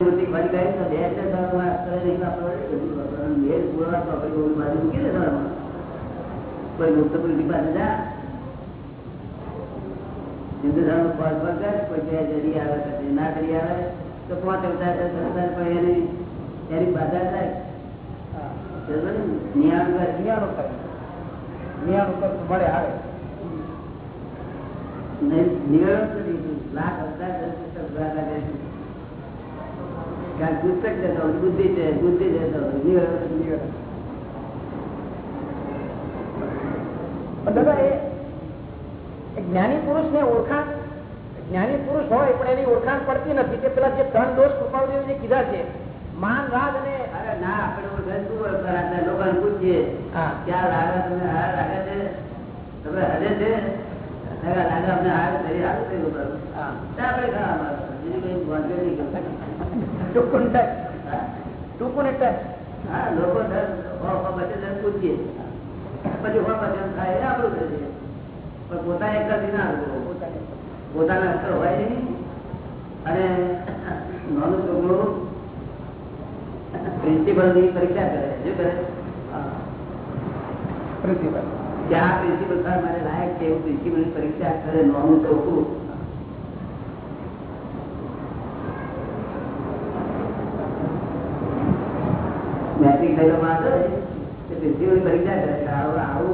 કર, આવે કરી તો પાંચ અવતાર અવતાર પણ એની એની થાય નિયામ ને? નિયમ કર. કરે મળે આવે નથી. લાખ અવતાર દસ પુસ્તક ભરાતા કરે છે. કારણ કે પુસ્તક જતો બુદ્ધિ છે બુદ્ધિ જતો હોય, નિવેડો નથી. પણ દાદા એ જ્ઞાની પુરુષ ને ઓળખાણ જ્ઞાની પુરુષ હોય પણ એની ઓળખાણ પડતી નથી કે પેલા જે ત્રણ દોષ કૃપાળદેવ જે કીધા છે માન રાગ અને અરે ના આપણે ઓળખાણ શું ઓળખાણ લોકોને પૂછીએ. ક્યાં લાગે તમે હાર લાગે છે તમે હરે છે લાગે લાગે અમને હાર શરીર હારું હા. તો આપણે ખાવા બીજું કઈ વાંધો નહીં કરતા. ટૂંકું ટચ? ટૂંકું ને ટચ હા લોકો દર હો હો બચે દર પૂછીએ. પછી હો બચે થાય એ આપણું થશે પણ પોતાને એક જ ના પોતાના અસર હોય નહીં. અને નાનું છોકરું પ્રિન્સિપલની પરીક્ષા કરે. શું કરે? પ્રિન્સિપલ આ પ્રિન્સિપલ મારે લાયક છે એવું પ્રિન્સિપલની પરીક્ષા કરે નાનું છોકરું. થયેલો માણસ હોય તે પરીક્ષા કરે છે આવો આવો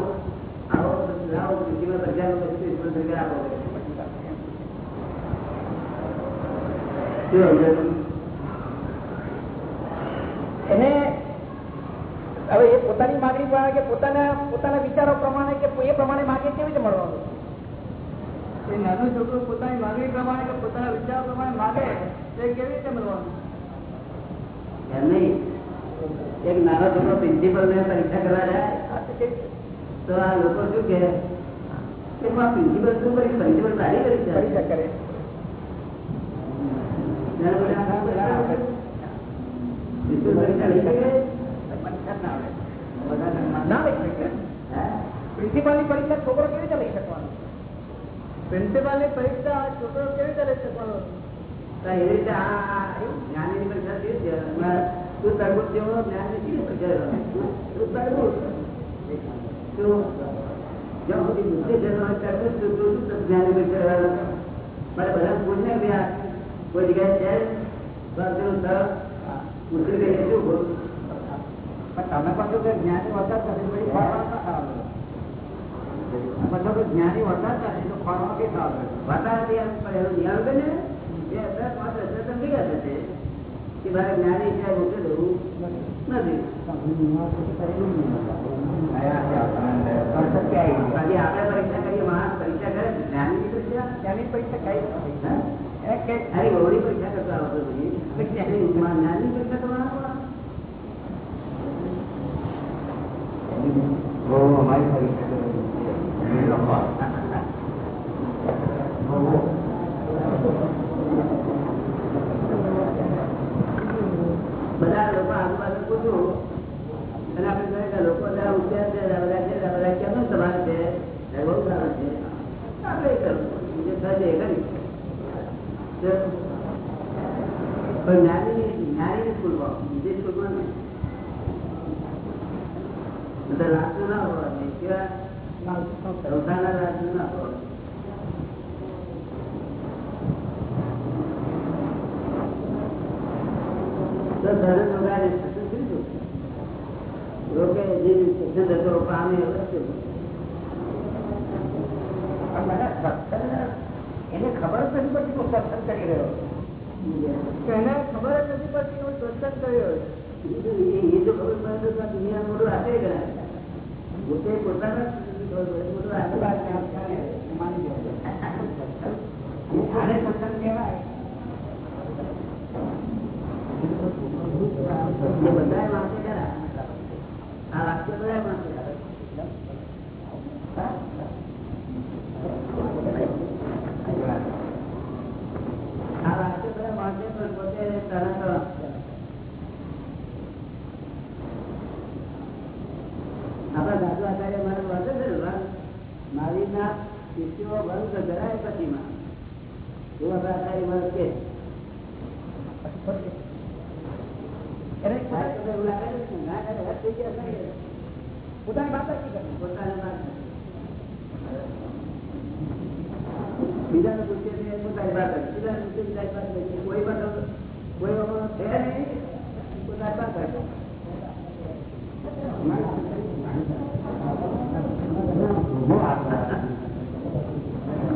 આવો લાવો પ્રિન્સિપલ પરીક્ષા લો પછી ઈશ્વર પરીક્ષા આપો. એને હવે એ પોતાની માગણી પ્રમાણે કે પોતાના પોતાના વિચારો પ્રમાણે કે એ પ્રમાણે માગે કેવી રીતે મળવાનું? એ નાનો છોકરો પોતાની માંગણી પ્રમાણે કે પોતાના વિચારો પ્રમાણે માગે તે કેવી રીતે મળવાનું? એમ નહીં. એક નાનો છોકરો પ્રિન્સિપલ ને પરીક્ષા કરવા જાય તો આ લોકો શું કે પ્રિન્સિપલ શું કરી? સારી પરીક્ષા કરે. ના પરીક્ષા છોકરો કેવી રીતે લઈ શકવાનો? પ્રિન્સિપાલની પરીક્ષા છોકરો કેવી રીતે લઈ શકવાનો? એવી રીતે આ જ્ઞાની ની પરીક્ષા તું તરબૂચ જેવો તરબૂચ. તું જ્યાં છે પૂછને કે કે જ્ઞાની વરસાદ નથી પછી પછી જ્ઞાની વરસાદ નથી તો કે પણ એનું નિયમ છે ને બે અસર પાંચ અસર ભેગા થશે કે મારે જ્ઞાની છે મોકલી દેવું નથી. આપણે પરીક્ષા કરીએ માણસ પરીક્ષા કરે જ્ઞાનની પરીક્ષા? જ્ઞાની પરીક્ષા કઈ હા? એને કે અરે ગૌરી પરીક્ષા કરતા આવતો જ્ઞાની જ્ઞાનની પરીક્ષા. કરવાના બધા લોકો આજુબાજુ પૂછ્યું અને આપણે જોઈએ કે લોકો બધા હોશિયાર છે આ બધા છે આ બધા કેમનું તમારે છે એ બહુ સારું છે આપણે એ કરવું જે થશે એ કરી તો પણ જ્ઞાની જ્ઞાની સ્કૂલમાં બીજી સ્કૂલમાં નહીં બધા લાગતું ના હોવા જોઈએ કેવા સંસ્થાના લાગતું ના હોવા જોઈએ. તો સરસ વગાડે છે, તો શું થયું? લોકે જે શિક્ષણ થતો પામે અવશ્ય એને ખબર જ નથી પડતી હું સત્સંગ કરી રહ્યો એને ખબર જ નથી પડતી હું સત્સંગ કર્યો એ તો ખબર પડે તો દુનિયા મોટું હાથે ગણાય પોતે પોતાના મોટું હાથે માની આને સત્સંગ કહેવાય એ બધાએ વાંચે ખરા. આ વાક્ય બધાએ વાંચે ખરા. બધા તરત આપણા દાદુ આચાર્ય મારે વાંચે છે ને વાત? મહાવીરના શિષ્યો વંશ જરાય પછીમાં એવું આપણા આચાર્ય મારે એને થાય પોતાની તો એવું લાગે છે ને, ના થાય, વાત થઈ ગયા નહીં. પોતાની બાદબાકી કરવી. પોતાને વાત. બીજાને પૂછે છે એ પોતાની વાત કરે. બીજાને પૂછે બીજાની વાત કરે. કોઈ પણ કોઈ એમાં છે નહીં પોતાની વાત કરે. કોઈ જાય. સૌ જાય તો તમને વિચારવાનું છે, એવું જોઈએ. જતો જાય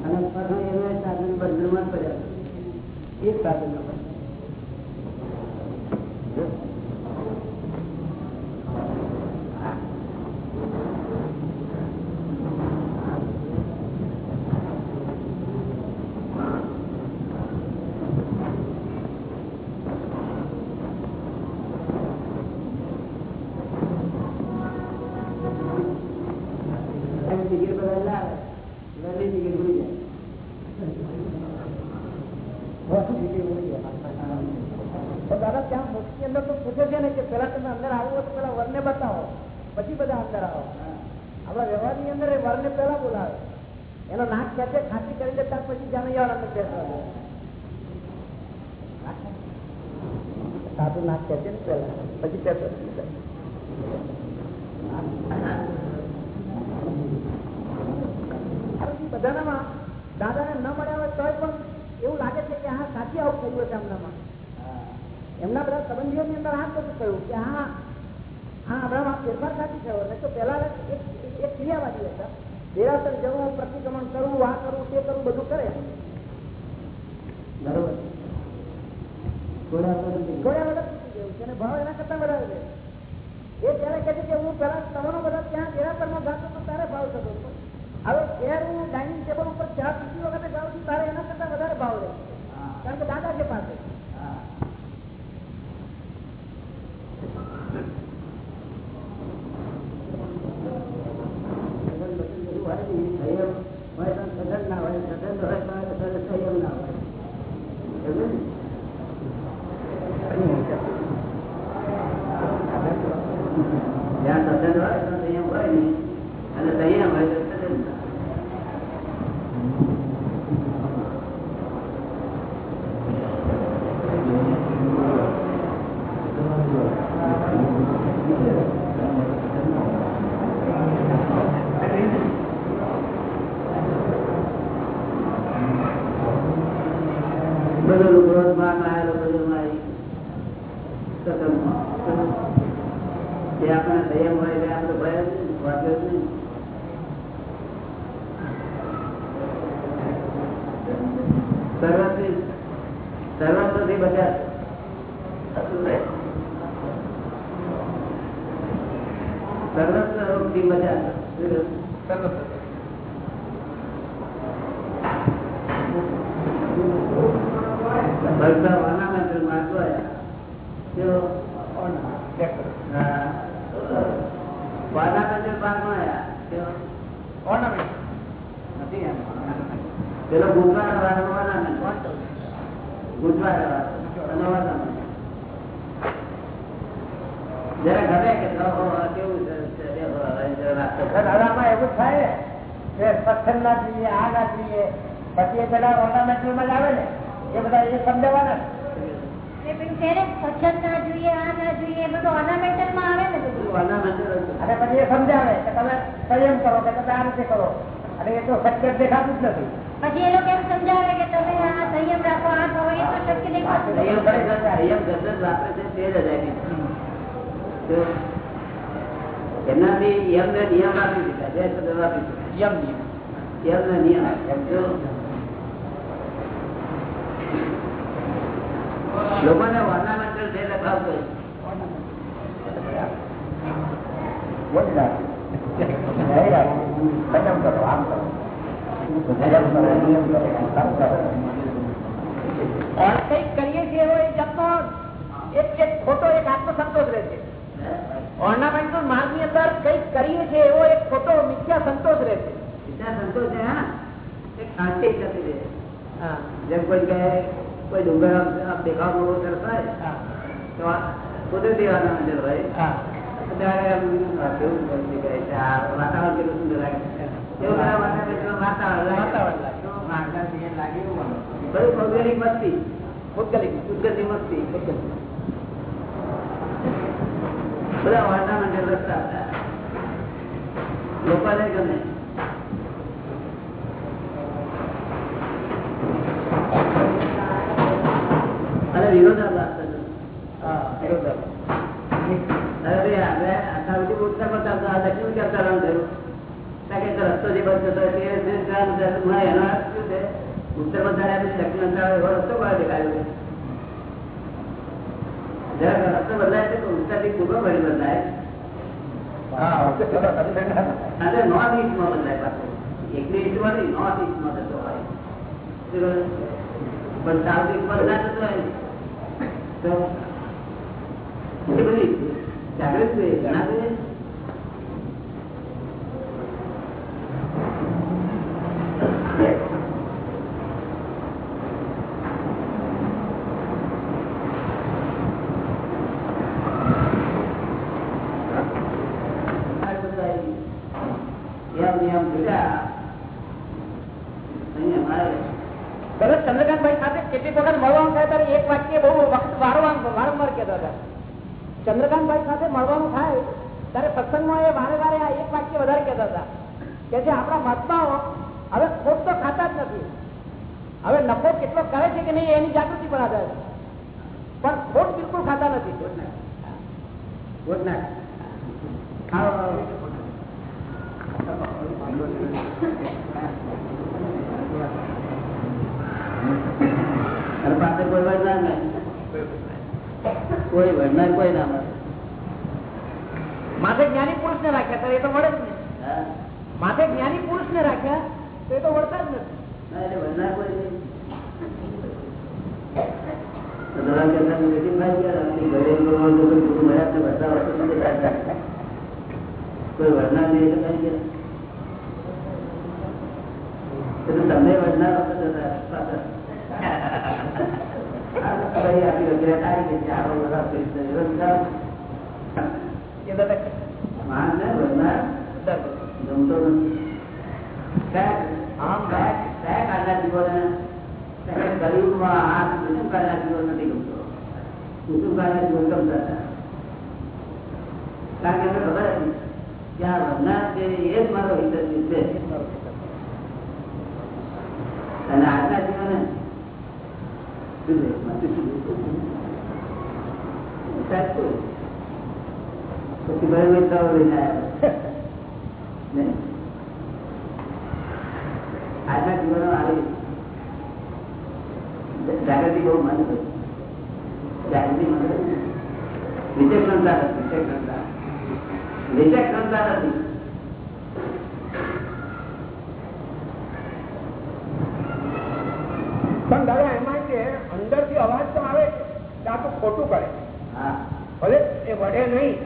અને પછી. એવું સાધન બંધનમાં પડ્યા એક સાધન ટિકિટ બધા લાવે વહેલી ટિકિટ ભૂલી જાય તો દાદા ત્યાં મોક્ષની અંદર તો પૂછે છે ને કે પેલા તમે અંદર આવો હોય તો પેલા વરને બતાવો પછી બધા અંદર આવો આપણા વ્યવહારની અંદર એ વરને પેલા બોલાવે એનો નાક ખેંચે ખાંસી કરી દે ત્યાર પછી જાનૈયાળ અંદર બેસવા સાધુ નાક ખેંચે ને પેલા પછી બેસવા બધાનામાં દાદાને ન મળ્યા હોય તોય પણ એવું લાગે છે કે હા સાચી આવું થયું હશે એમનામાં બધા અંદર આ બધું કહ્યું કે હા હા હમણાં ફેરફાર સાચી થયો. નહીં તો પહેલા એક ક્રિયાવાદી હતા. દેરાસર જવું પ્રતિક્રમણ કરવું આ કરવું તે કરવું બધું કરે. બરોબર. થોડા ગયું. છે ભાવ એના કરતા વધારે છે. એ ત્યારે કહે છે કે હું પેલા તમારો બધા ત્યાં દેરાસરમાં જાતો તો ત્યારે ભાવ થતો હતો. હવે ઘેર હું ડાઇનિંગ ટેબલ ઉપર ચા પીતી વખતે જાઉં છું તારે એના કરતા વધારે ભાવ રહે કારણ કે દાદા છે પાસે હા સદન બદન બધું હોય ને, સંયમ હોય તો સદન ના હોય સદન હોય તો સદન સંયમ ના હોય સમજ્યું ને? જ્યાં સદન હોય તો સંયમ હોય ને અને સંયમ હોય તો સદન ના હોય. બધું ક્રોધમાં આવેલો બધું મારી સતતમાં. જે આપણે સંયમ હોય એટલે આપણે ભય જ નહીં, વાગ્યો જ નહીં. સર્વથી સર્વસ્વથી બધા સર્વસ્વ રોગથી બધા ભરતા ornamental mark હોય. જો, હા. ornamental mark હોય. જો, નથી એમ. પેલો ગુંજવાળો વાળો ornament. ગુંજવાળો વાળો. અને ornament. જરા ગમે કે તો કેવું સરસ છે, દેખો, હવે જરા નાસ્તો કરો. દાદામાં એવું થાય કે પથ્થર ના જોઈએ આ ના જોઈએ પછી એ પેલા ઓર્નામેન્ટલમાં જ આવે ને એ બધા એ સમજાવવાના. અને પછી એ સમજાવે કે તમે સંયમ કરો કે તમે આ રીતે કરો. અને એ તો સત્ય દેખાતું જ નથી. પછી એ લોકો એમ સમજાવે કે તમે આ સંયમ રાખો આ કરો એ તો શક્ય દેખાતું સંયમ નથી. ખરેખર સંયમ શબ્દ જ વાપરે છે તે જ અજાયબી એમનાથી યમને નિયમ આપી દીધા બે શબ્દ આપી દીધા. યમ નિયમ. યમને નિયમ જો લોકોને ornamental છે એટલે ભાવ કરે. બોલી રાખો સંયમ કરો આમ કરો સંયમ કરો નિયમ કરો આમ કરો કંઈક કરીએ છીએ એવો એક જાતનો એક એક ખોટો એક આત્મસંતોષ રહે છે ઓર્નામેન્ટલ માર્ગની અંદર કંઈક કરીએ છીએ એવો એક ખોટો મિથ્યા સંતોષ રહે છે બીજા સંતોષ છે હા. એ ખાંસી જતી રહે. હા. જેમ કોઈ કહે કોઈ ડુંગર આમ આમ દેખાવ બહુ સરસ તો આ કુદરતી ornamental હોય. હા. આમ કેવું છે આ વાતાવરણ કેટલું સુંદર લાગે. એવું વાતાવરણ વાતાવરણ. વાતાવરણ લાગે. બધું ભૌગોલિક મસ્તી ભૌગોલિક કુદરતી મસ્તી બધા વાતાવરણ રસ્તા હતા. લોકોને ગમે. કે રસ્તો જે બનતો હતો તે રીતે કરવાનું થયું. મને એનો અર્થ શું છે? ઉત્તરમાં ચાલે આપણે દક્ષિણ ચાલે એવો રસ્તો બહાર દેખાયો. રસ્તો બદલાય ઉત્તરથી પૂર્વ વળી બદલાય નોર્થ પાછો એકલી નહીં નોર્થ ઈસ્ટમાં થતો હોય પણ સાઉથ થતો બધી જાગૃત છે ઘણા આ બધું આવી ગયું. એમ નિયમ ભેગા અહીં અમારે દાદા ચંદ્રકાંતભાઈ સાથે કેટલીક વખત મળવાનું થાય ત્યારે એક વાક્ય બહુ વખત વારંવાર વારંવાર કહેતા હતા ચંદ્રકાંતભાઈ સાથે મળવાનું થાય ત્યારે સત્સંગમાં એ વારે વારે આ એક વાક્ય વધારે કહેતા હતા કે જે આપણા મહાત્માઓ હવે ખોટ તો ખાતા જ નથી હવે નફો કેટલો કરે છે કે નહીં એની જાગૃતિ પર આધાર. પણ ખોટ બિલકુલ ખાતા નથી પાસે કોઈ વળનાર નહીં. કોઈ વળનાર કોઈ ના મળે માથે જ્ઞાની પુરુષ ને રાખ્યા તો એ તો મળે જ નહીં? માથે જ્ઞાની પુરુષ ને રાખ્યા તો એ તો વળતા જ નથી વળનાર કોઈ નહીં. તો ધોરણ કરતા નથી ભાઈ ગયા. આપણી ઘરે કોઈ હોય તો કોઈ છોકરું મળ્યા તો બધા વસ્તુ નથી ચાલતા. કોઈ વળનાર નહીં તમને. એ દાદા માણસને વળનાર ગમતો નથી આમ કયા કાળના જીવોને આજના જીવોને. પછી ભાઈ મિત્રાઓ લઈને આવ્યા. આજના આવી જાગૃતિ બહુ મન જાગૃતિ મન વિચક્ષણતા નથી વિચક્ષણતા. વિચક્ષણતા નથી. પણ દાદા એમાં છે અંદરથી અવાજ તો આવે છે કે તો ખોટું કરે. હા. ભલે એ વડે નહીં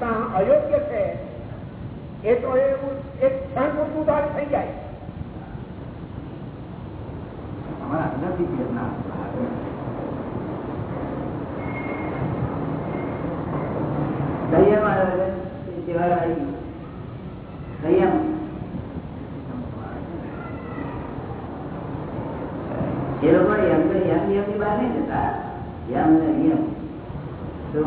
પણ અયોગ્ય છે. એ તો એવું એક ક્ષણ પૂરતું થઈ જાય. અંદરથી પ્રેરણા એ લોકો એમ તો એમ નિયમની બહાર નહીં જતા. એમ ને નિયમ તો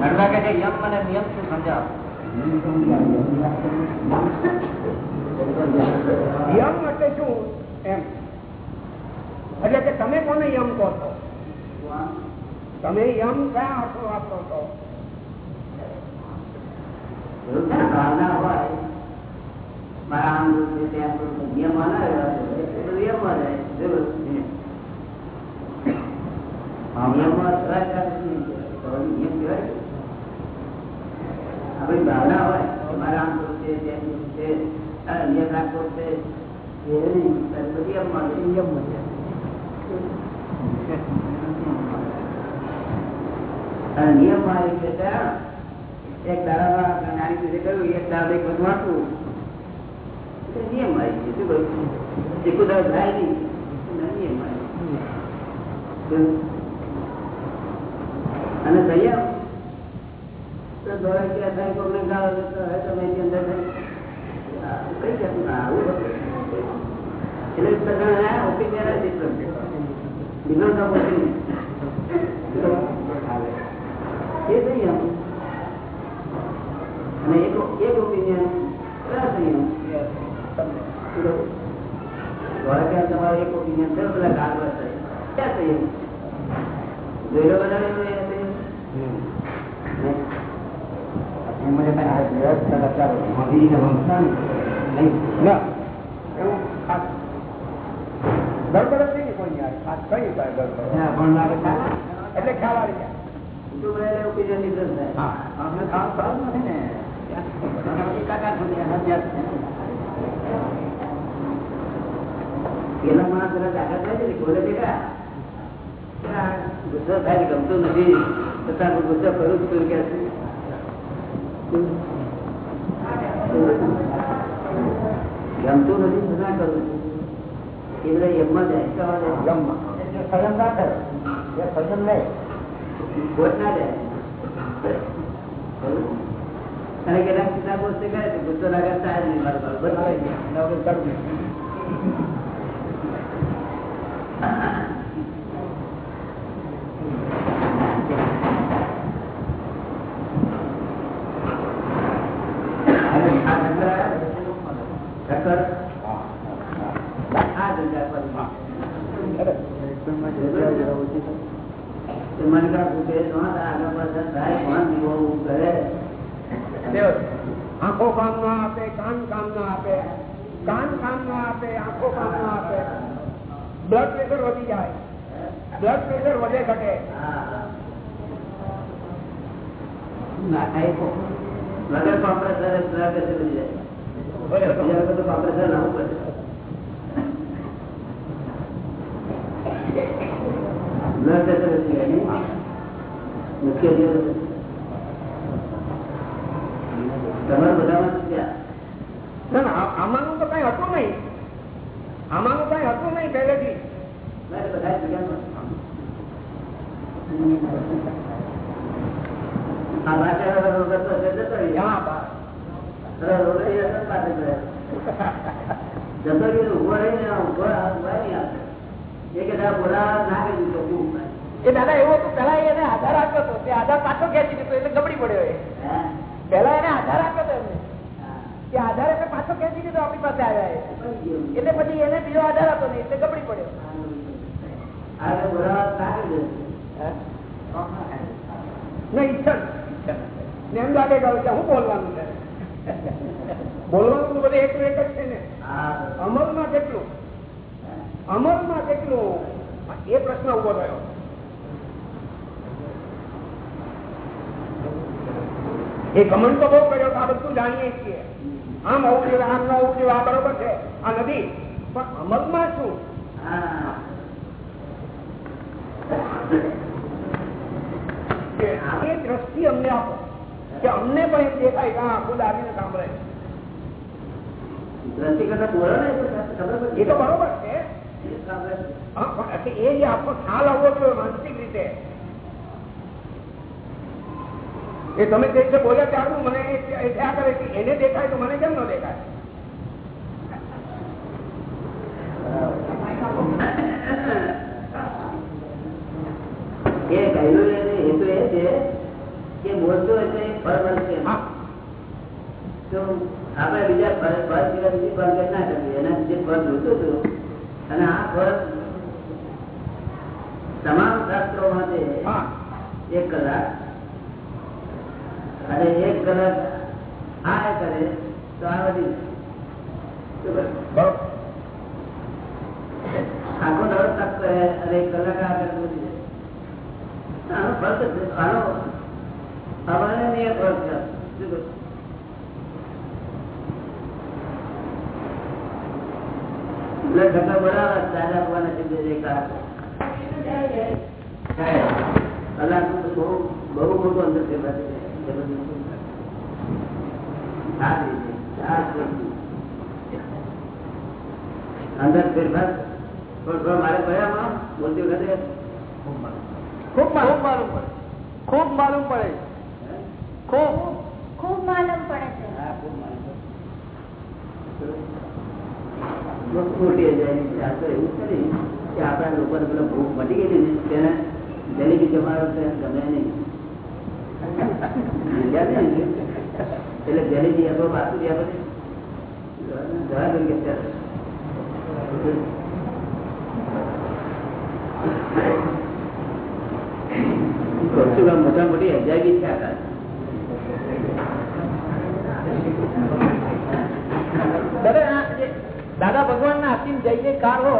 ઘરડા કે છે યમ અને નિયમ શું સમજાવો યમ એટલે શું એમ એટલે કે તમે કોને યમ કહો છો તમે યમ કયા અર્થો વાપરો છો ભાવના હોય મારા આમ છે. નિયમ નિયમ? ભાવના હોય મારા આમ છે છે નિયમ રાખવો છે એ નહીં. બધું નિયમમાં જાય. નિયમમાં જાય. અને એક દાડામાં નાની રીતે એક દાડો એક બધું વાંચવું નિયમ આવી છે નિયમ આવી અને તો દોરા ક્યાં થાય? કોઈને ગાળો દેતો હોય તો મેં અંદર કઈ જાતનું આવું એટલે. Different of opinion. એ સંયમ અને એક એક ઓપિનિયન સંયમ દોરા તમારો એક ઓપિનિયન છે પેલા ગાળ થાય. ક્યાં સંયમ જોયેલો બનાવેલો એ સંયમ એમાં કઈ વ્યવસ્થા અત્યારે મોદીને વંશના નહીં. ના. એવું? ખાસ ગડબડ જ નહીં કોઈ યાર. ખાસ કઈ ગડબડ? પણ લાગે છે. એટલે ખ્યાલ આવી જાય તું થાય. આપણે નથી ને. પેલા માણસ જરા જાગૃત થાય છે બોલે બેટા ગુસ્સો થાય છે, ગમતું નથી. છતાં હું ગુસ્સો કરું જ છું? કે ગમતું નથી છતાં કરું છું. એ બધા એમ કહેવા જાય. સંયમ ના કરે. સંયમ નહીં. ખોટ ના જાય. અને કેટલાક કિતાબો છે કરે છે? ગુસ્સો લાગે સાહેબ નહીં મારું બાળક. બરાબર મને કાંઈ પૂછે, "નોંધ આગળ પાછળ થાય, કોણ દીવો કરે?" આંખો કામ ના આપે કાન કામ ના આપે કાન કામ ના આપે આંખો કામ ના આપે બ્લડ પ્રેશર વધી જાય બ્લડ પ્રેશર વધે ઘટે. વગર કોમ્પ્રેસરે વધી જાય. લાવવું પડે. વધી જાય મુખ્ય જે તમારે બધામાં શું છે? ના ના આમાંનું તો કઈ હતું નહીં. આમાંનું કઈ હતું નહીં પહેલેથી. દાદા એવું હતું પેલા એને આધાર આપ્યો હતો. તે આધાર પાછો ખેંચી દીધો એટલે ગબડી પડ્યો એ? પેલા એને આધાર આપ્યો એમને આધાર એટલે પાછો ખેંચી દીધો આપણી પાસે આવ્યા. એટલે પછી એને બીજો આધાર હતો નહીં એટલે ગબડી પડ્યો. કે બોલવાનું છે? બોલવાનું તો એક એક જ છે ને. અમલમાં કેટલું? અમલમાં કેટલું? એ પ્રશ્ન ઊભો થયો. એ કમન તો બહુ કર્યો કે આ બધું જાણીએ છીએ. આમ જોઈએ આમ ન જોઈએ આ બરોબર છે. આ નથી. પણ અમલમાં શું? એ દ્રષ્ટિ અમને આપો. કે અમને પણ એમ દેખાય કે આખું ખુદ સાંભળે દ્રષ્ટિ કરતા બોલો ને. એ તો બરોબર છે. એ જે આપણો ખ્યાલ આવવો જોઈએ માનસિક રીતે. એ તમે જે રીતે બોલ્યા ત્યારનું મને થયા કરે કે એને દેખાય તો મને કેમ ન દેખાય? એ કહેલું હેતુ એ છે કે બોલતો એટલે એક ફળ તો આપણે બીજા ના કરવી એના જે ફળ જોતું હતું અને આ ફળ તમામ શાસ્ત્રો માટે હા. એક કલાક અને એક કલાક આ કરે તો આ બધી આખો દડો તક કરે અને એક કલાક આ કરે બધી જાય. આનો છે. આનો અમારે નહીં છે શું કહું? એટલે બરાબર દાદા ભગવાન શબ્દ કલાક બહુ બહુ મોટું અંદર છે. અંદર ફેરફાર થોડો મારે કયા બોલતી વખતે ખૂબ માલુમ માલુમ પડે ખૂબ માલુમ પડે ખૂબ ખૂબ માલુમ પડે છે હા, ખૂબ માલુમ પડે. બહુ જાય એવું ને કે આપણા લોકોને પેલો ભૂખ મટી ગયેલી તેને જલેબી જમાડો ગમે નહીં એટલે જલેબી આપો બાસુરી આપો ને. જવા દો કે ચાલો. કહું છું મોટા મોટી અજાયબી છે આ દાદા જે ભગવાન ના અસીમ જઈને કાર હો,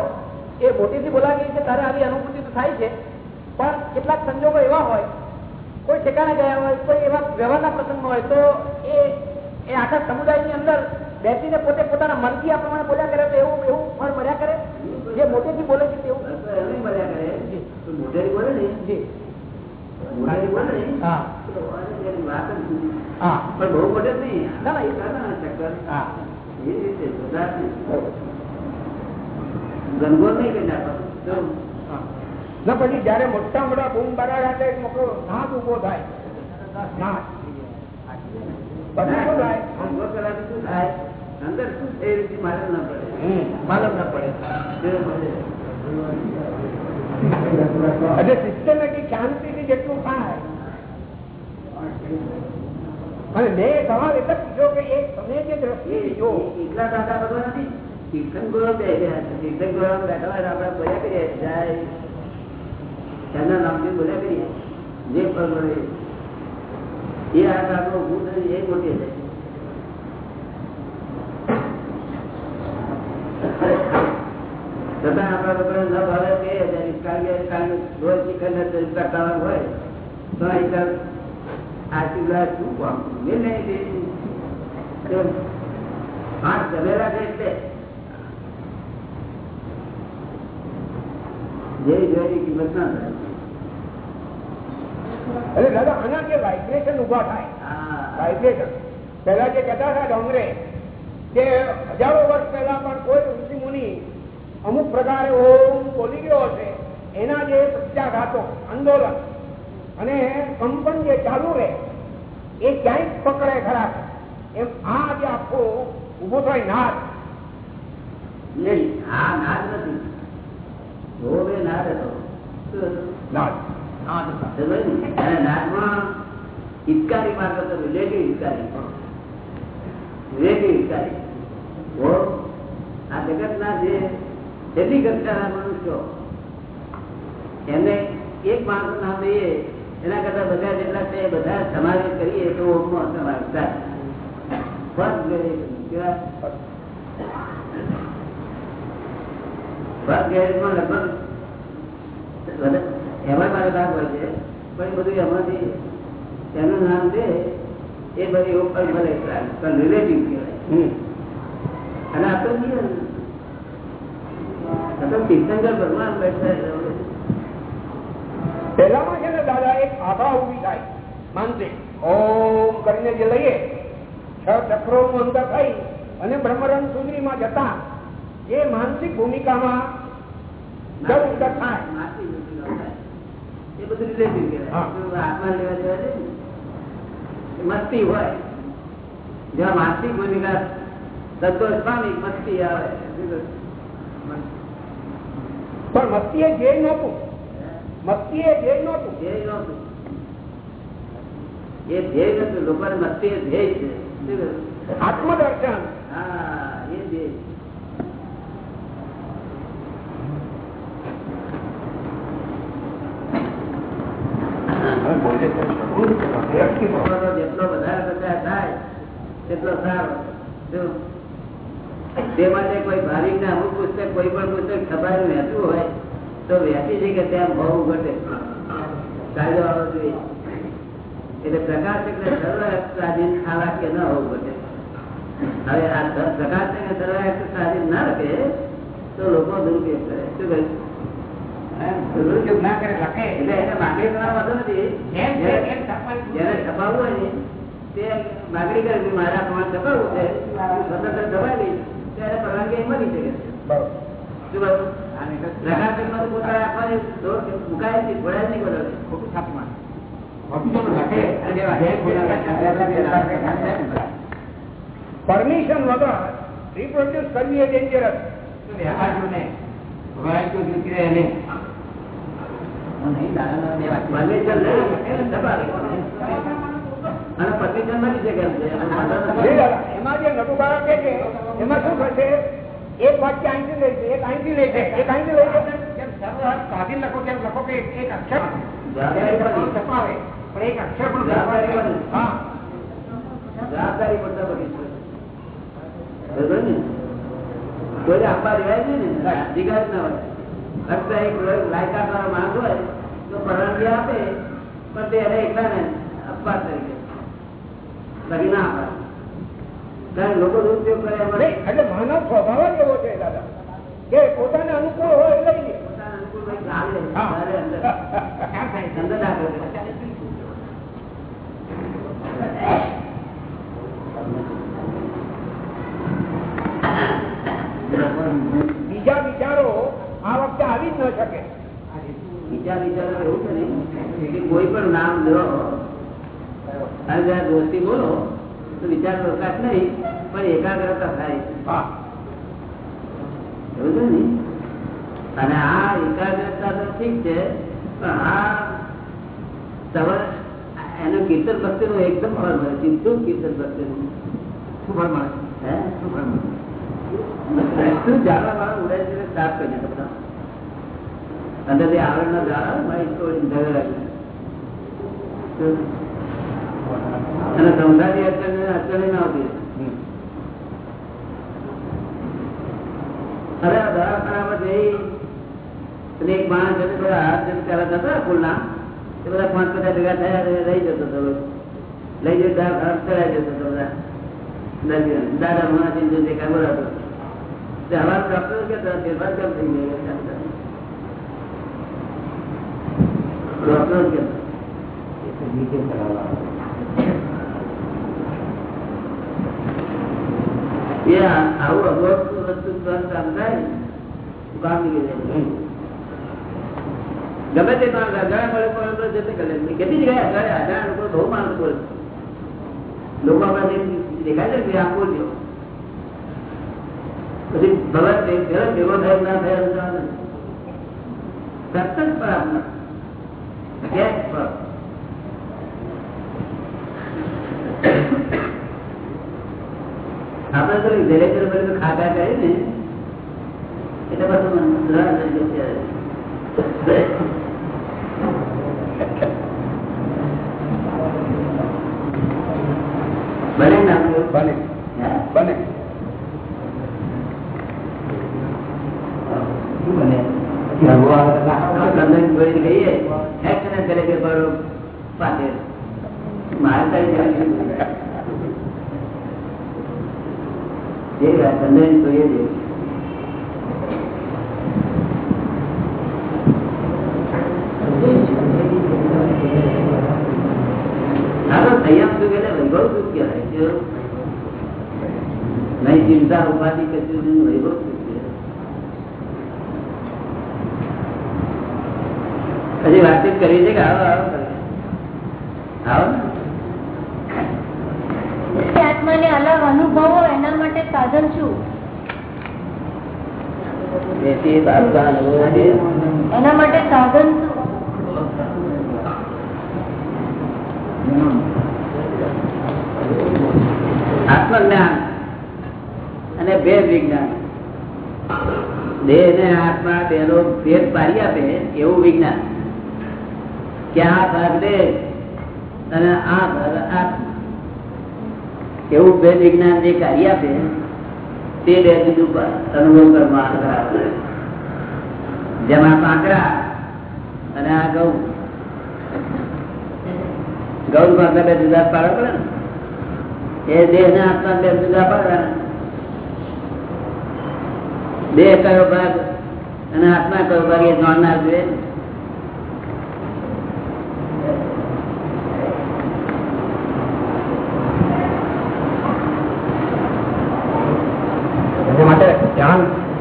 એ મોટેથી બોલાવી છે તારે આવી અનુભૂતિ તો થાય છે પણ કેટલાક સંજોગો એવા હોય કોઈ ઠેકાણે ગયા હોય કોઈ એવા વ્યવહારના પ્રસંગ હોય તો એ એ આખા સમુદાયની અંદર બેસીને પોતે પોતાના મનથી આ પ્રમાણે બોલ્યા કરે તો એવું એવું ફળ મળ્યા કરે? જે મોટેથી બોલે છે તેવું? મળ્યા કરે. તો બોલે ને? જી. મોઢેથી બોલે ને? હા. તો એની વાત હા. પણ બહુ મોટે જ નહીં. ના, ના, એ- ચક્કર. હા. એ રીતે ગંગો નહીં કરી નાખવાનો. ના પછી જયારે મોટા મોટા બૂમ બરાડા થાય મોટો નાદ ઊભો થાય. નાદ પછી શું થાય? ગંગો કરવાથી શું થાય? અંદર શું છે રીતે માલુમ ના પડે. માલમ ના પડે. એટલે સિસ્ટમેટિક શાંતિથી જેટલું થાય. અને મેં સવાલ એટલે પૂછ્યો કે એ તમે જે દ્રષ્ટિ જો એકલા દાદા બધા નથી. કીર્તન ગુરુ બે ગયા છે. કીર્તન ગુરુ બેઠા આપડે બોલ્યા કરીએ. જાય. એમના નામથી બોલ્યા કરીએ. જે ફળ એ આ હું થઈને એ મોટી છે છતાં આપણા લોકોને ન ભાવે કે રોજ ચિકન કરતા હોય, તો અહીં આશીર્વાદ શું કામ? જેવી જોઈ કિંમત ના થાય. એટલે દાદા આના જે વાઇબ્રેશન ઊભા થાય વાઇબ્રેશન પેલા જે કહેતા હતા ડોંગરે કે હજારો વર્ષ પહેલા પણ કોઈ ઋષિ મુનિ અમુક પ્રકારે ઓમ બોલી ગયો હશે એના જે પ્રત્યાઘાતો આંદોલન અને કંપન જે ચાલુ રહે એ ક્યાંય પકડે ખરા. એમ આ જે આખો ઊભો થાય નાદ. નહીં આ નાદ નથી. નાદ હતો? નાદ. સમજાય ને? હિતકારી જે જેટલી કક્ષાના મનુષ્યો એમને એક માણસ નામ લઈએ, એના કરતા બધા જેટલા છે, બધા સમાવેશ કરીએ તો ઓમનો સમાવેશ થાય ફર્સ્ટ ગ્રેડમાં લગભગ એમાં મારે ભાગ હોય છે. પણ બધું એમાંથી એનું નામ છે એ બધી ઉપર મળે પણ રિલેટિવ કહેવાય. અને આ તો તીર્થંકર ભગવાન બેઠા છે. પહેલામાં છે ને દાદા એક આભા ઊભી થાય. માનસિક ઓમ કરીને જે લઈએ છ ચક્રો નું અંદર થઈ અને બ્રહ્મરંગ સુંદરીમાં જતા. એ માનસિક ભૂમિકામાં બધું થાય. એ બધું રિલેટિવ કહેવાય. આત્મા લેવા દેવા છે એ મસ્તી હોય. જેમાં માનસિક ભૂમિકા સંતોષ પામી મસ્તી આવે. પણ મસ્તી એ ધ્યેય નહોતું. મસ્તી એ ધ્યેય નહોતું. ધ્યેય નહોતું. એ ધ્યેય નતું લોકોને મસ્તી એ ધ્યેય છે. આત્મદર્શન. હા એ ધ્યેય. જેટલો વધારે પ્રચાર થાય તેટલો માટે કોઈ ભાવિક ને અમુક પુસ્તક કોઈ પણ પુસ્તક છપાયેલું વહેતું હોય તો વહેતી છે. કે ત્યાં બહુ ઘટે કાયદો આવવો જોઈએ એટલે પ્રકાશક ને સર્વ આ વાક્ય ન હોવું ઘટે હવે આ પ્રકાશક ને સર્વ ના રાખે તો લોકો દુરુપયોગ કરે. શું કહ્યું ના કરે લખે. એટલે એને માગણી કરવા વાંધો નથી. છે જ્યારે- છપાવવું હોય ને તે માગણી કરે મારા પ્રમાણે છપાવવું છે સ્વતંત્ર છપાવી ત્યારે પરવાનગી મળી શકે શું કહ્યું? પ્રકાશકમાં તો પોતાને આપવા ને દોર મુકાય જ ઘોડાય નહીં બદલે. ખોટું છાપમાં પરમિશન વગર રિપ્રોડ્યુસ કરવી એ ડેન્જરસ પરમિશન નહીં, મળી શકે એમ જી કહે છે એમાં શું થશે? એક વાક્ય અહીંથી લે છે એક અહીંથી લે છે એક અહીંથી લે છે. જેમ લખો તેમ લખો કે એક અક્ષર જવાબદારી છપાવે પણ એક અક્ષર પણ જવાબદારી. હા. જવાબદારી પડતા. ને? કોઈને આપવા રહેવાય નહીં ને. અધિકાર જ ના હોય. ફક્ત એક લાયકાત વાળો માણસ હોય તો પરવાનગી આપે પણ તે એને એકલા અપવાદ તરીકે બાકી ના અપાય. કારણ લોકો દુરુપયોગ કરે એટલે માનવ સ્વભાવ જ એવો છે દાદા. કે પોતાને અનુકૂળ હોય એ લઈ લે પોતાના અનુકૂળ ભાઈ ચાલે હા. ત્યારે અંદર. એમ થાય? છે. અંદર દાખલ કરે. બીજા વિચારો જ ન શકે. બીજા વિચારો એવું છે ને કે કોઈ પણ નામ લો અને જરા દોસ્તી બોલો તો વિચાર પ્રકાશ નહીં પણ એકાગ્રતા થાય. એવું છે ને? અને આ એકાગ્રતા તો ઠીક છે પણ આ સવાર એનું કીર્તન ભક્તિ નું એકદમ ફળ મળે ચિંતુ કીર્તન ભક્તિ નું શું ફળ મળે? હે? શું ફળ મળે? જાણવા વાળા ઉડાય છે સાફ કરી નાખે બધા. અંદર જે આવરણ ના જાળા રાખે. અને સંસારની અડચણ અડચણ ના આવતી હવે આ દવાખાનામાં જઈ અને એક માણસ છે તે બધા હાથ જઈને ચાલતા હતા ફૂલના તે બધા પાંચ પચાસ ભેગા થયા લઈ જતો હતો લઈ જતો દવાખાના ચડાઈ જતો હતો બધા. દાદા ચિંતુ જે કાંઈ બોલાતો તે હવા ડોક્ટર કે ફેરફાર કેમ થઈ ગયો ડોક્ટર કે એ આ- આવું અભોગ વસ્તુ ગમે તે માણસ અજાણ્યા મળે પણ કેટલી જગ્યાએ અજાણ્યા અજાણ્યા લોકો બહુ માણસ બોલે લોકો આપણે દેખાય છે કે આ બોલ્યો પછી ભગવાન ભેગો થયો ના થયો સતત પર આપના ગેસ પર આપણે તો ખાતા કરી ને એટલે બધું રસ થઈ જશે. બને બને. ભગવાન કરે કે પાસે. મારે જાણ છે. જે વાત જોઈએ છે. આ તો સંયમ સુખ એટલે વૈભવ સુખ કહેવાય છે. નહીં ચિંતા ઉપાધિ કશું નહીં, વૈભવ સુખ કહેવાય. હજી વાતચીત કરી છે કે આવો આવો અને ભેદ વિજ્ઞાન દેહ ને આત્મા બેનો ભેદ પાડી આપે એવું વિજ્ઞાન કે આ ભાગ દે? અને આ ભાગ આત્મા એવું બે વિજ્ઞાન જે કાર્ય આપે, તે બે બીજું અનુભવ કરવા. જેમાં પાંકડા અને આ ગૌ ગૌ પાંકડા બે જુદા પાડવા પડે ને. એ દેહ ને આત્મા બે જુદા પાડવાના. દેહ કયો ભાગ અને આત્મા કયો ભાગ એ જાણનાર જોઈએ ને.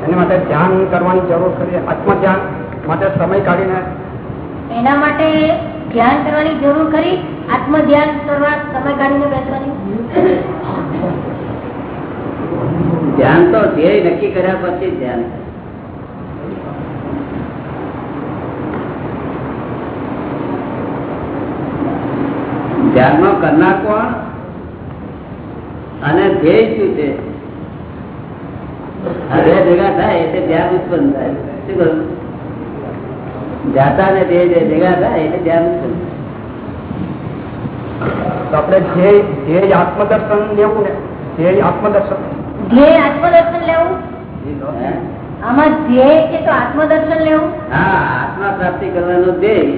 એના માટે ધ્યાન કરવાની જરૂર ખરી આત્મધ્યાન માટે સમય કાઢીને એના માટે ધ્યાન કરવાની જરૂર ખરી? આત્મ ધ્યાન કરવા સમય કાઢીને બેસવાની? ધ્યાન તો ધ્યેય નક્કી કર્યા પછી ધ્યાન. ધ્યાન ધ્યાનમાં કરનાર કોણ? અને ધ્યેય શું છે? આ ભેગા થાય એટલે ધ્યાન ઉત્પન્ન થાય. શું કહ્યું? જાતા ને ધ્યેય ભેગા થાય એટલે ધ્યાન ઉત્પન્ન આપણે ધ્યેય ધ્યેય આત્મદર્શન લેવું ને ધ્યેય આત્મદર્શન. ધ્યેય આત્મદર્શન લેવું? આમાં ધ્યેય છે તો આત્મદર્શન લેવું? હા આત્મા પ્રાપ્તિ કરવાનો ધ્યેય.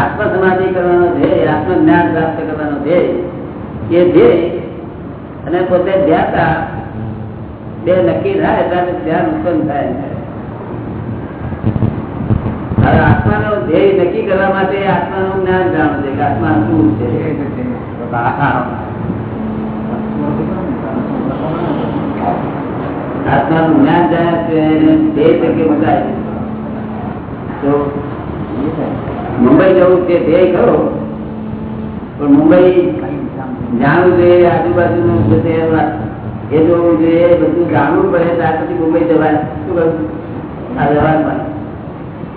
આત્મ સમાધિ કરવાનો ધ્યેય આત્મ જ્ઞાન પ્રાપ્ત કરવાનો ધ્યેય. એ ધ્યેય અને પોતે ધ્યાતા બે નક્કી થાય ત્યારે ધ્યાન ઉત્પન્ન થાય હવે આત્માનો ધ્યેય નક્કી કરવા માટે આત્માનું જ્ઞાન જાણવું છે કે આત્મા શું છે. આત્માનું જ્ઞાન જાણ્યા છે એને ધ્યેય તરીકે મુકાય તો મુંબઈ જવું છે ધ્યેય ખરો, પણ મુંબઈ જાણવું જોઈએ આજુબાજુનું બધે એ જોવું જોઈએ એ બધું જાણવું પડે ત્યાર પછી મુંબઈ જવાય. શું કહ્યું? આ વ્યવહારમાં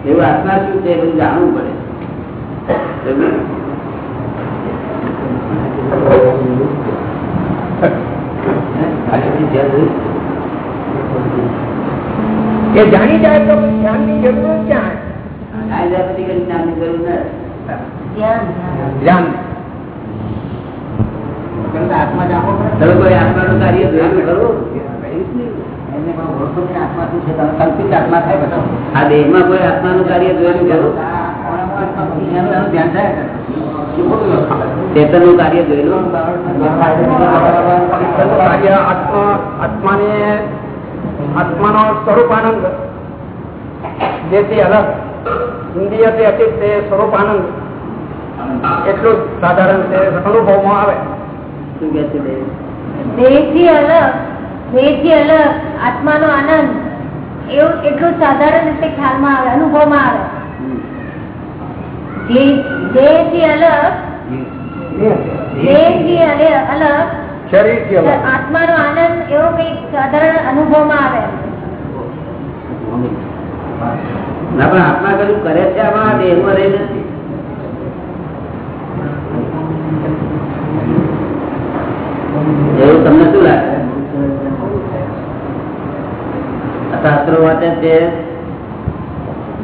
એવું આત્મા શું છે? એ બધું જાણવું પડે. એ જાણી જાય તો ધ્યાનની જરૂર ક્યાં આ જાય પછી કઈ જ્ઞાનની જરૂર નથી. ધ્યાન. ધ્યાન. તમે કોઈ આત્માનું કાર્ય જોયેલું ખરું? આ દેહમાં કોઈ આત્માનું કાર્ય જોયેલું ખરું? ચેતનનું કાર્ય જોયેલું આત્મા આત્માને આત્માનો સ્વરૂપ આનંદ જેથી અલગ ઇન્દ્રિયથી અતીત તે સ્વરૂપ આનંદ એટલું જ સાધારણ તે અનુભવમાં આવે. શું કે છે દેહથી અલગ દેહથી અલગ આત્માનો આનંદ એવું એટલું સાધારણ રીતે ખ્યાલમાં આવે અનુભવમાં આવે. દેહથી અલગ દેહથી અલગ. આત્માનો આનંદ એવો કંઈક સાધારણ અનુભવમાં આવે. ના પણ આત્મા કશું કરે છે આમાં? દેહમાં રહી નથી એવું તમને શું લાગે આ શાસ્ત્રો વાંચે છે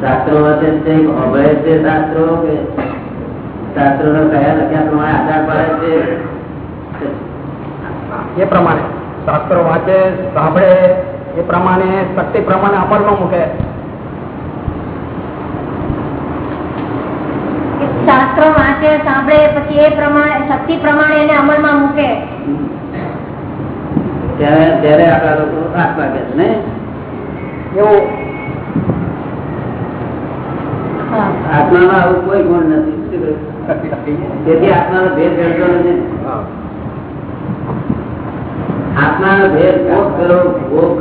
શાસ્ત્રો વાંચે છે અભય છે શાસ્ત્રો કે શાસ્ત્રો નો કયા લખ્યા પ્રમાણે આધાર પડે છે? એ પ્રમાણે. શાસ્ત્રો વાંચે સાંભળે એ પ્રમાણે શક્તિ પ્રમાણે અમલમાં મૂકે. શાસ્ત્રો વાંચે સાંભળે પછી એ પ્રમાણે શક્તિ પ્રમાણે એને અમલમાં મૂકે. ત્યારે ત્યારે આપણા લોકો આત્મા કે છે ને એવું હા. આત્મામાં આવું કોઈ ગુણ નથી શું કહ્યું? તેથી આત્માનો ભેદ જડતો નથી આત્માનો ભેદ ભોગ કરો ભોગ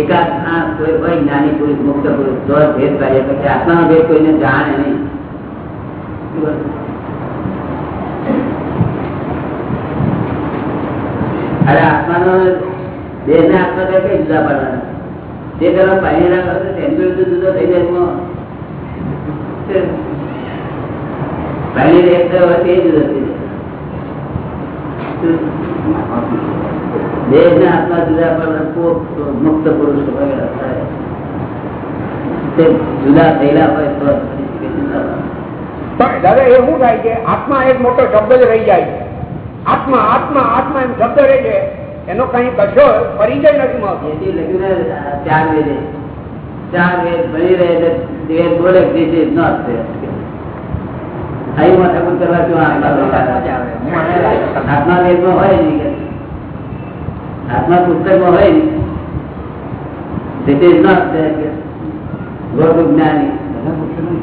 એકાદ આ કોઈ હોય જ્ઞાની પુરુષ, મુક્ત પુરુષ, તો જ ભેદ કાર્ય કરે આત્માનો ભેદ કોઈને જાણે નહીં શું કહ્યું? અરે આત્માનો દેહ ને આત્મા કઈ કઈ જુદા પાડવાના તે પેલા પાણી કરે તેનું થઈ જાય પાણી તે જુદો થઈ જાય. દેહ ને આત્મા જુદા પણ મુક્ત પુરુષ હોય તે જુદા થયેલા હોય તો જ. પણ દાદા, એ શું થાય કે આત્મા એક મોટો શબ્દ જ રહી જાય આત્મા આત્મા આત્મા એમ શબ્દ રહે છે. એનો કઈ કશો પરિચય નથી મળતો. ચાર વેદે ચાર વેદ ભણી રહે વેદ બોલે કરવા આત્મા વેદમાં હોય નહીં આત્મા પુસ્તકમાં હોય નહીં this is not there જ્ઞાની.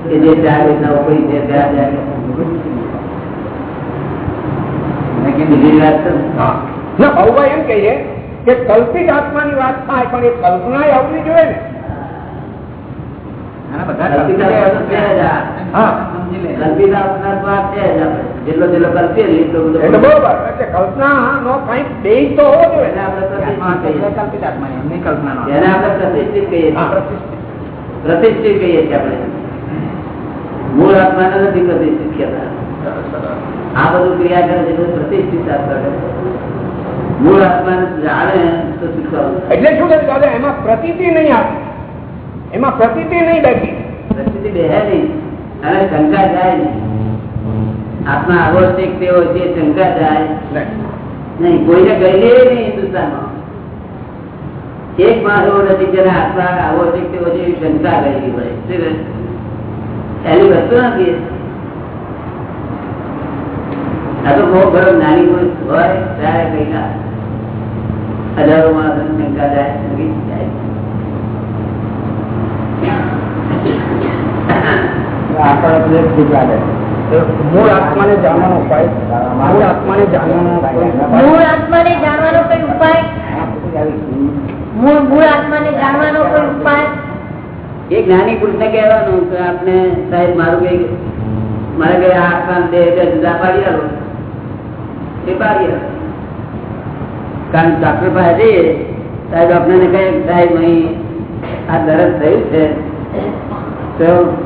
કે જે ચાર વેદના ઉપરી છે ત્યાં જાય બીજી વાત ના ભાઉભાઈ એમ કહીએ કે કલ્પિત આત્માની વાત થાય પણ એ કલ્પના આવવી જોઈએ ને. પ્રતિષ્ઠિત કહીએ. છીએ. પ્રતિષ્ઠિત. પ્રતિષ્ઠિત કહીએ છીએ આપણે. મૂળ આત્માને નથી પ્રતિષ્ઠિત કહેતા. આ બધું ક્રિયા કરે છે પ્રતિષ્ઠિત આત્મા કરે. મૂળ આત્માને જાણે તો એટલે શું થયું? દાદા એમાં પ્રતીતિ નહીં આપી એમાં પ્રતીતિ નહીં બેઠી પ્રતિષ્ઠિત બેહે નહીં. અને શંકા જાય નહીં. આત્મા આવો છે તેવો છે શંકા જાય નહીં. કોઈને કહીએ નહીં હિન્દુસ્તાનમાં. એક માણસ એવો નથી જેને આત્મા આવો છે કે તેવો છે એવી શંકા ગયેલી હોય એની વસ્તુ નથી. આ તો બહુ ગરમ નાની પુરુષ હોય ત્યારે કઈ ના. હજારો માણસ શંકા જાય ઉગી જાય. મૂળ આત્માને જાણવાનો ઉપાય મૂળ આત્માને જાણવાનો કોઈ ઉપાય? મૂળ આત્માને જાણવાનો કોઈ ઉપાય મૂળ મૂળ આત્માને જાણવાનો કોઈ ઉપાય એક નાની પુરુષને કહેવાનું કે આપને સાહેબ મારું કઈ મારે કઈ આ કામ દે એટલે જુદા પાડી આલો એ પાડી આલો કારણ ડોક્ટર પાસે જઈએ, સાહેબ આપણને કહે, સાહેબ, અહીં આ દરદ થયું છે. તો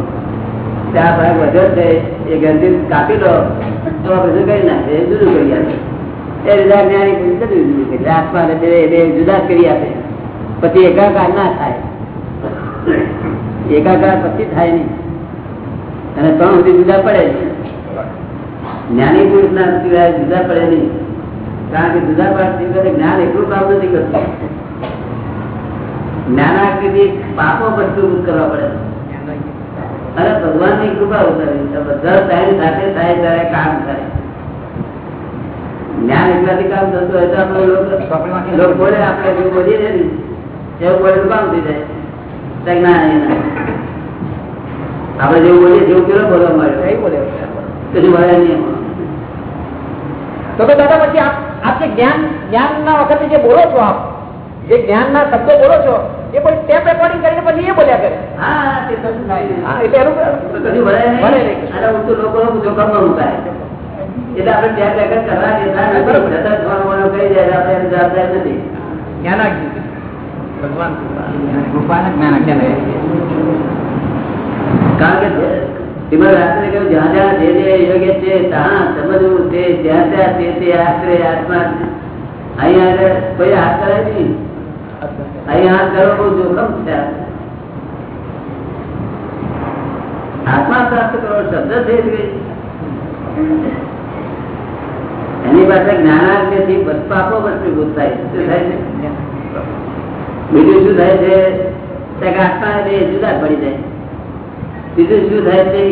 ત્યાં ભાગ વધ્યો છે, એ ગંદી કાપી લો. તો બધું કરી નાખે એ જુદું કરી આપે. એ રીતે જ્ઞાની જુદું જુદું બે બે જુદા કરી આપે. પછી એકાકાર ના થાય. એકાકાર પછી થાય નહીં. અને ત્રણ સુધી જુદા પડે જ્ઞાની પુરુષ ના સિવાય જુદા પડે નહીં. કારણ કે જુદા પાડતી જ્ઞાન એટલું કામ નથી કરતું. જ્ઞાનાકૃતિ પાપો મજબૂત કરવા પડે. અને ભગવાનની કૃપા ઉતારી બધા ટાઈમ સાથે થાય ત્યારે કામ થાય જ્ઞાન એટલાથી કામ થતું હોય તો આપણે લોકો- બોલે આપણે જેવું બોલીએ છે ને એવું બોલે કામ થઈ જાય. જ્ઞાન ના એ આપણે જેવું બોલીએ જેવું કેવો બોલવા મળે એ બોલે? કશું મળે નહીં તો તો દાદા પછી આપ આપ જે જ્ઞાન જ્ઞાન ના વખતે જે બોલો છો આપ જે જ્ઞાન ના શબ્દો બોલો છો એ પછી ટેપ રેકોર્ડિંગ કરીને પછી એ બોલ્યા કરે હા તે તો હા એટલે એનું કશું ભરાય નહીં. ભરાય નહીં. અને ઊંચું જોખમમાં મુકાય. એટલે આપણે ત્યાં રેકર્ડ કરવા દેતા નથી. બરાબર. છતાં જોવાનું કહી જાય આપણે એની જવાબદારી નથી જ્ઞાનાગ્નિ ભગવાન કૃપાને કારણ કે આત્મા પ્રાપ્ત કરો શબ્દ છે એની પાસે જ્ઞાનાગ્નિથી પાપો વસ્તુભૂત થાય શું થાય છે? બીજું શું થાય છે? આત્મા જુદા પડી જાય બીજું શું થાય છે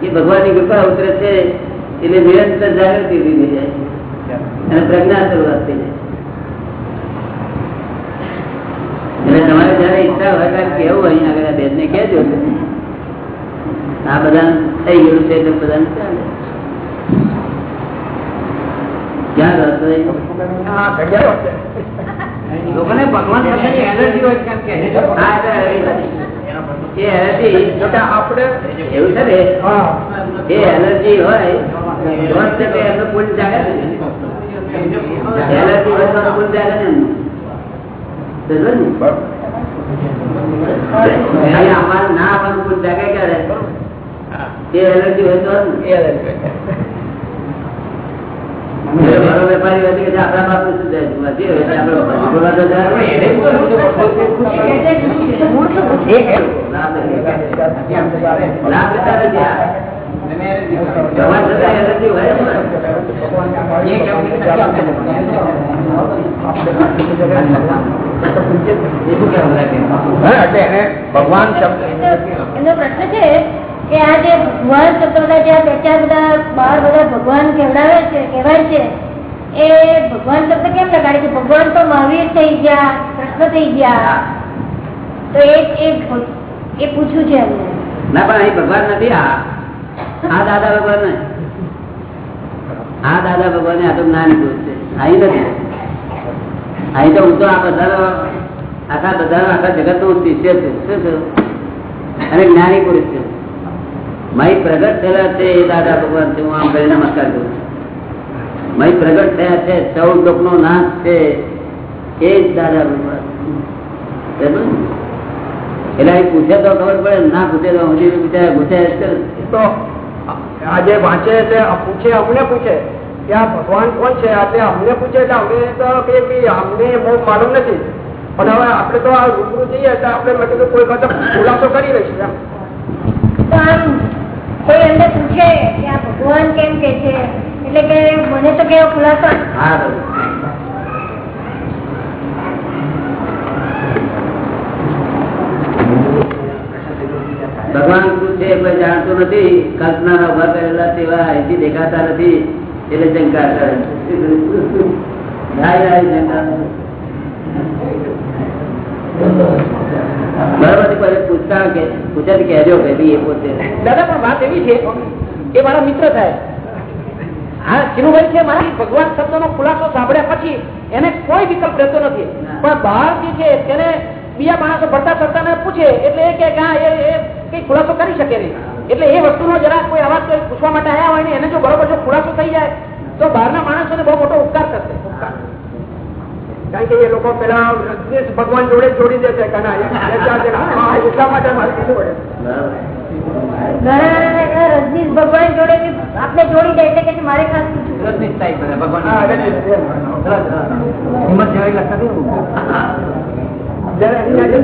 કે ભગવાનની કૃપા ઉતરે છે એટલે નિરંતર જાગૃતિ ઊભી થઈ જાય અને પ્રજ્ઞા શરૂઆત થઈ જાય એટલે તમારે જયારે ઈચ્છા હોય ત્યારે કેવું અહીં આગળ બેન ને કહેજો. આ બધા થઈ ગયું છે એટલે બધાને ચાલે. લોકોને ભગવાન હોય કેમ કે એ એનર્જી આપણે એવું છે ને? એ એનર્જી હોય જાગે એનર્જી તો જાગે ને? અમારે ના આવવાનું પુણ્ય જાગે ક્યારે? એ એનર્જી હોય તો ભગવાન શબ્દ. એમનો પ્રશ્ન છે કે આ જે ભગવાન શબ્દ બધા જે બેઠા બધા બાર બધા ભગવાન કેવડાવે છે, કહેવાય છે, એ ભગવાન શબ્દ કેમ લગાડે છે? ભગવાન તો મહાવીર થઈ ગયા, કૃષ્ણ થઈ ગયા. તો એ પૂછ્યું છે એમને. ના, પણ અહીં ભગવાન નથી, આ આ દાદા ભગવાન આ દાદા ભગવાન આ તો જ્ઞાન છે. અહીં નથી. અહીં તો હું તો આ બધાનો, આખા બધાનો, આખા જગતનું શિષ્ય છું. શું છું અને જ્ઞાની પુરુષ છે. મય પ્રગટ થયેલા છે એ દાદા ભગવાન છે હું આમ કરી નમસ્કાર કરું મય પ્રગટ થયા છે ચૌદ લોક નો નાશ છે એ જ દાદા ભગવાન. એટલે એ પૂછે તો ખબર પડે ના પૂછે તો હજી બિચારા પૂછ્યા તો આજે વાંચે એટલે પૂછે અમને પૂછે. કે આ ભગવાન કોણ છે? આપણે અમને પૂછે એટલે અમને તો કહીએ કે અમને બહુ માલુમ નથી. પણ હવે આપણે તો આ રૂબરૂ જઈએ એટલે આપણે મેં કીધું કોઈ વખત ખુલાસો કરી લઈશું. એમ કોઈ એમને પૂછે કે આ ભગવાન કેમ કે છે? એટલે કે મને તો કેવો ખુલાસો ભગવાન શું છે કોઈ જાણતું નથી. કલ્પના ના ઊભા કરેલા તેવા અહીંથી દેખાતા નથી. એટલે શંકા કરે. બરાબર છે, પછી પૂછતા કે પૂછે કહેજો કે એ પોતે. દાદા પણ વાત એવી છે એ મારા મિત્ર થાય. હા ચિનુભાઈ છે મારી ભગવાન શબ્દનો ખુલાસો સાંભળ્યા પછી એને કોઈ વિકલ્પ રહેતો નથી. પણ બહાર જે છે તેને બીજા માણસો ભરતા કરતા પૂછે એટલે એ કે હા એ કઈ ખુલાસો કરી શકે નહીં. એટલે એ વસ્તુનો જરા કોઈ અવાજ કોઈ પૂછવા માટે આવ્યા હોય ને એને જો બરોબર જો ખુલાસો થઈ જાય તો બહારના માણસોને બહુ મોટો ઉપકાર કરશે ઉપકાર કારણ કે એ લોકો પેલા રજનીશ ભગવાન જોડે જોડી દે છે એટલા માટે મારે કીધું પડે. રજનીશ ભગવાન જોડે આપણે જોડી દે એટલે કે મારે ખાસ રજનીશ સાહેબ ભગવાન હિંમત જેવા લખતા જયારે અહીંયા જે